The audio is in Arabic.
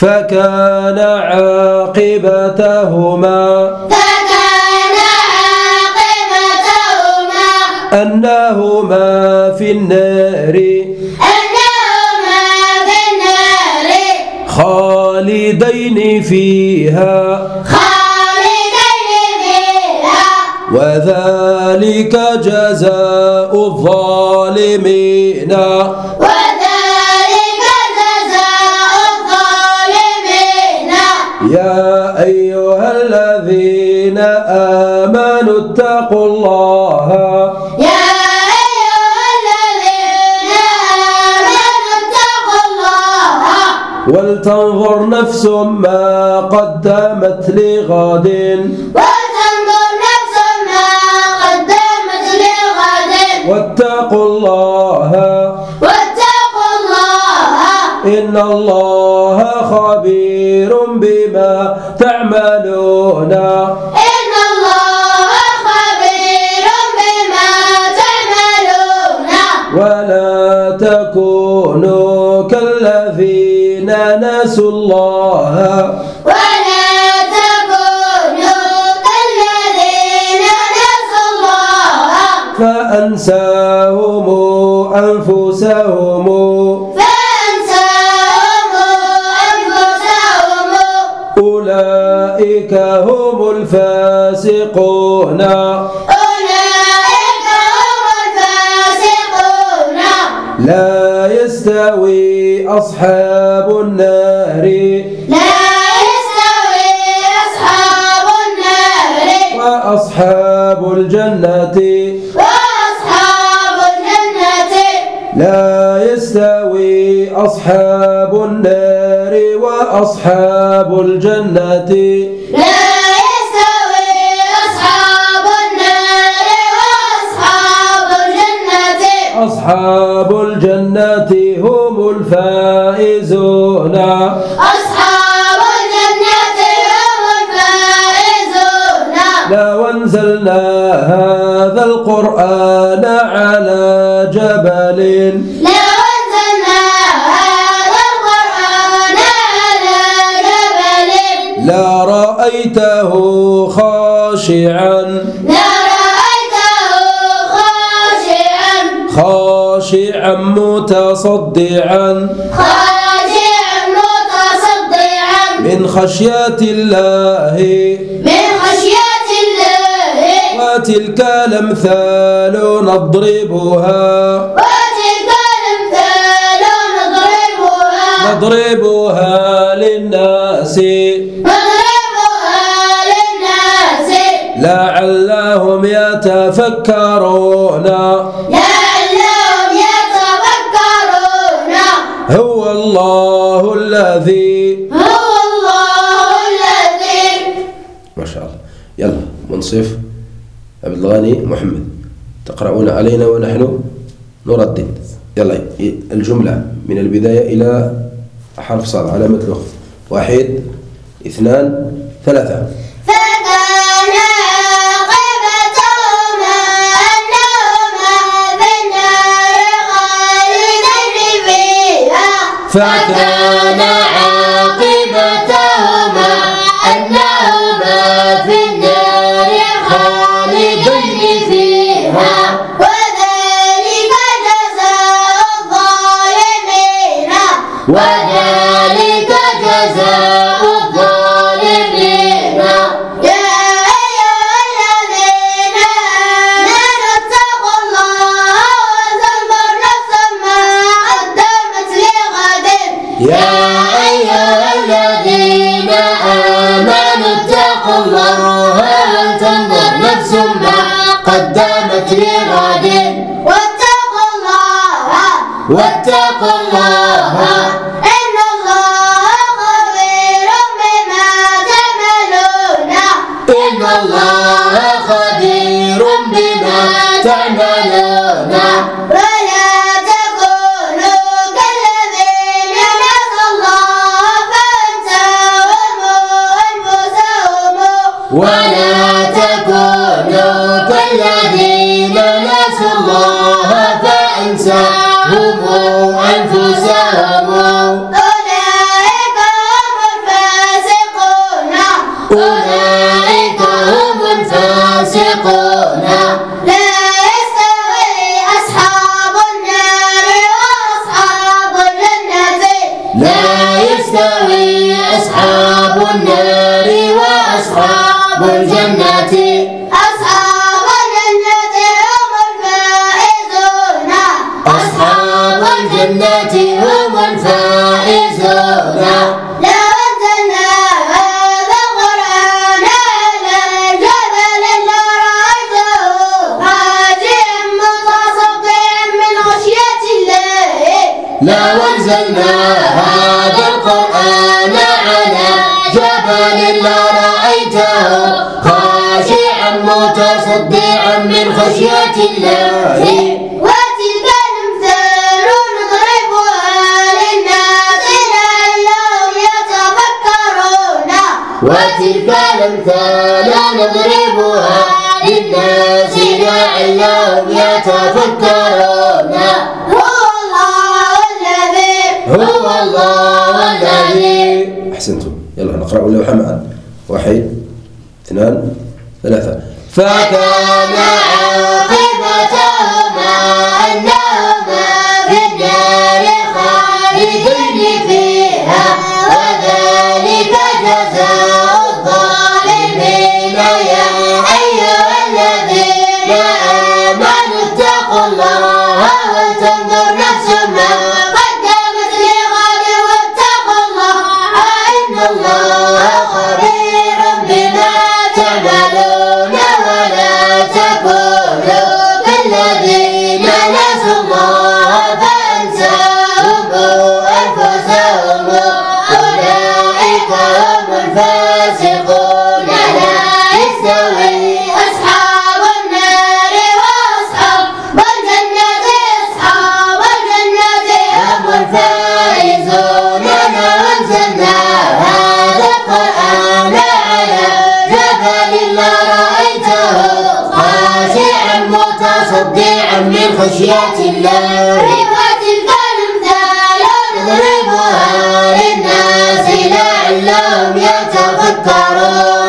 فكان عاقبتهما فكان عاقبتهما أنهما في النار. أنهما في النار. خالدين فيها. خالدين فيها. وذلك جزاء الظالمين. وذلك أيها الذين آمنوا اتقوا الله. يا أيها الذين آمنوا اتقوا الله. ولتنظر نفس ما قدمت لغد. وتنظر نفس ما قدمت لغد. واتقوا الله. واتقوا الله. إن الله خبير. بما تعملون. إن الله خبير بما تعملون. ولا تكونوا كالذين نسوا الله. ولا تكونوا كالذين نسوا الله. فأنساهم أنفسهم. الفاسقون أولئك هم الفاسقون لا يستوي أصحاب النار. لا يستوي أصحاب النار وأصحاب الجنة. وأصحاب الجنة لا يستوي أصحاب النار وأصحاب الجنة. لا أصحاب الجنة هم الفائزون. أصحاب الجنة هم الفائزون. لو أنزلنا هذا القرآن على جبل. لو أنزلنا هذا القرآن على جبل. لرأيته خاشعا. لرأيته خاشعا متصدعا خاشعا متصدعا من خشية الله. من خشية الله. وتلك الأمثال نضربها. وتلك الأمثال نضربها. نضربها للناس. نضربها للناس. لعلهم يتفكرون. لعلهم هو الله الذي هو الله الذي ما شاء الله. يلا منصف. عبد الغني محمد تقرؤون علينا ونحن نردد يلا الجملة من البداية إلى حرف صاد علامة الأخت واحد اثنان ثلاثة. فكان اتقوا الله ولتنظر نفس ما قدمت لغد واتقوا الله واتقوا الله إن الله ولا تكونوا كالذين نسوا الله فأنساهم أنفسهم. أولئك هم الفاسقون. أولئك هم الفاسقون. لا يستوي أصحاب النار وأصحاب الجنة. لا يستوي أصحاب النار. الجنة هم الفائزون. أصحاب الجنة هم الفائزون. لو أنزلنا هذا القرآن على جبل لرأيته خاشعا متصدعا من خشية الله. لو أنزلنا هذا القرآن على جبل لرأيته خاشعا متصدعا من خشية الله. وتلك الأمثال نضربها للناس لعلهم يتفكرون. هو الله الذي هو الله أحسنتم. يلا نقرأ اللوحة معا. واحد اثنان ثلاثة. فكان من خشية الله. ربوة كالأمثال نضربها للناس لعلهم يتفكرون.